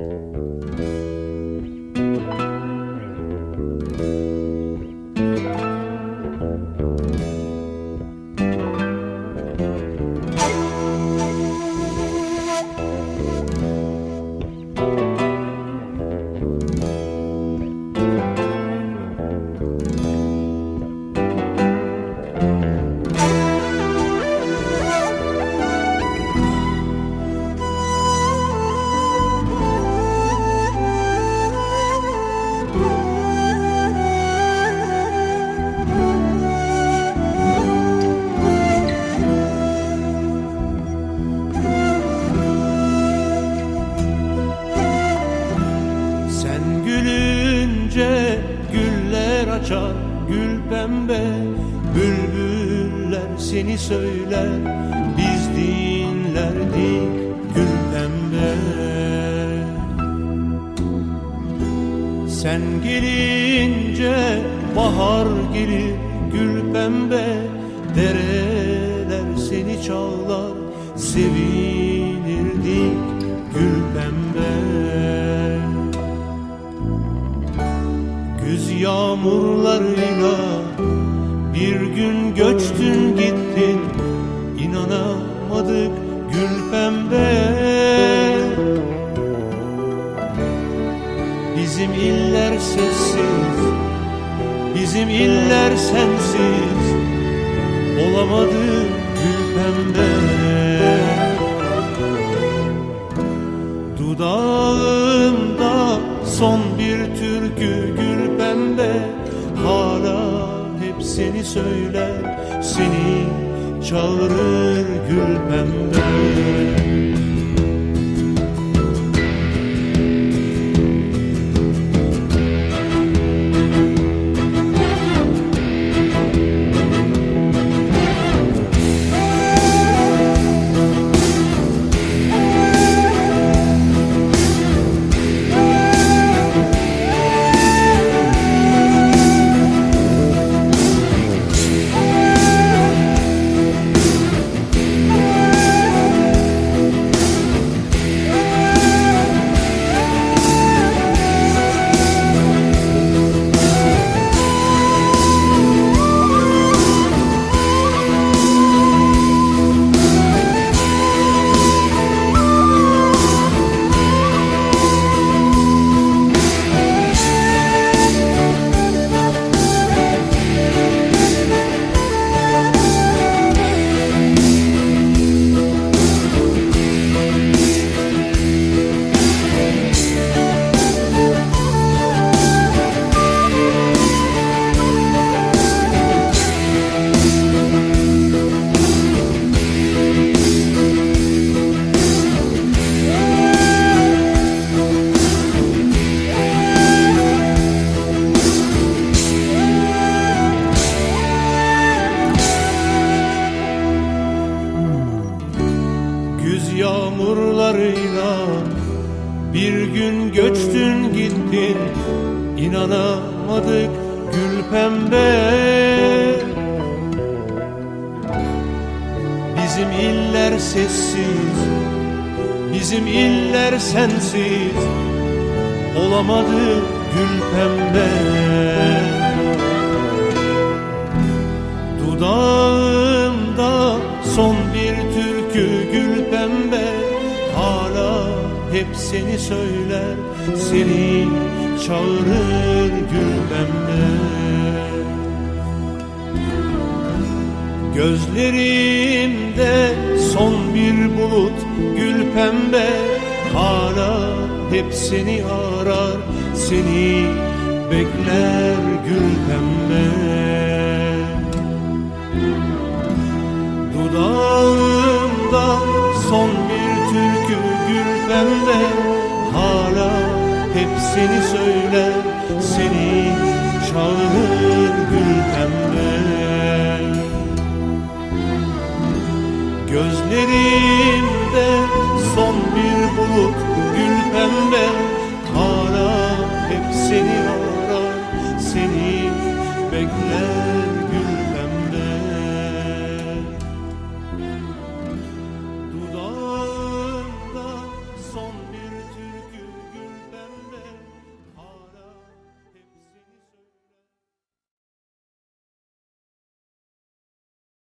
Sen açar gül pembe Bülbüller seni söyler. Biz dinlerdik gül pembe. Sen gelince bahar gelir gül pembe Dereler seni çağlar sevinirdik gül pembe Güz yağmurlarıyla bir gün göçtün gittin inanamadık gül pembe. Bizim iller sessiz Bizim iller sensiz Olamadı gül pembe. Dudağımda son bir türkü gül seni söyler Seni çağırır gül pembe bir gün göçtün gittin inanamadık gül pembe. Bizim iller sessiz Bizim iller sensiz Olamadı gül pembe. Dudağımda son bir türkü gül hep seni söyler Seni çağırır gül pembe Gözlerimde son bir bulut gül pembe Hala hep seni arar Seni bekler gül pembe hep seni söyler Seni çağırır gül pembe. Gözlerimde son bir bulut gül pembe. Ara hep seni ara seni bekler.